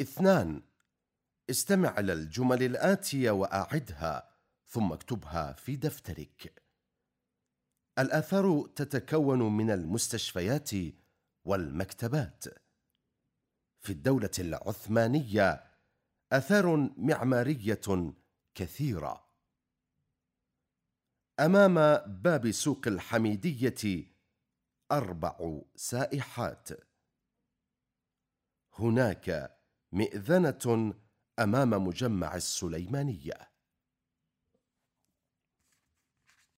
اثنان. استمع إلى الجمل الآتية وأعدها ثم اكتبها في دفترك. الآثار تتكون من المستشفيات والمكتبات. في الدولة العثمانية آثار معمارية كثيرة. أمام باب سوق الحميدية أربع سائحات. هناك مئذنة أمام مجمع السليمانية.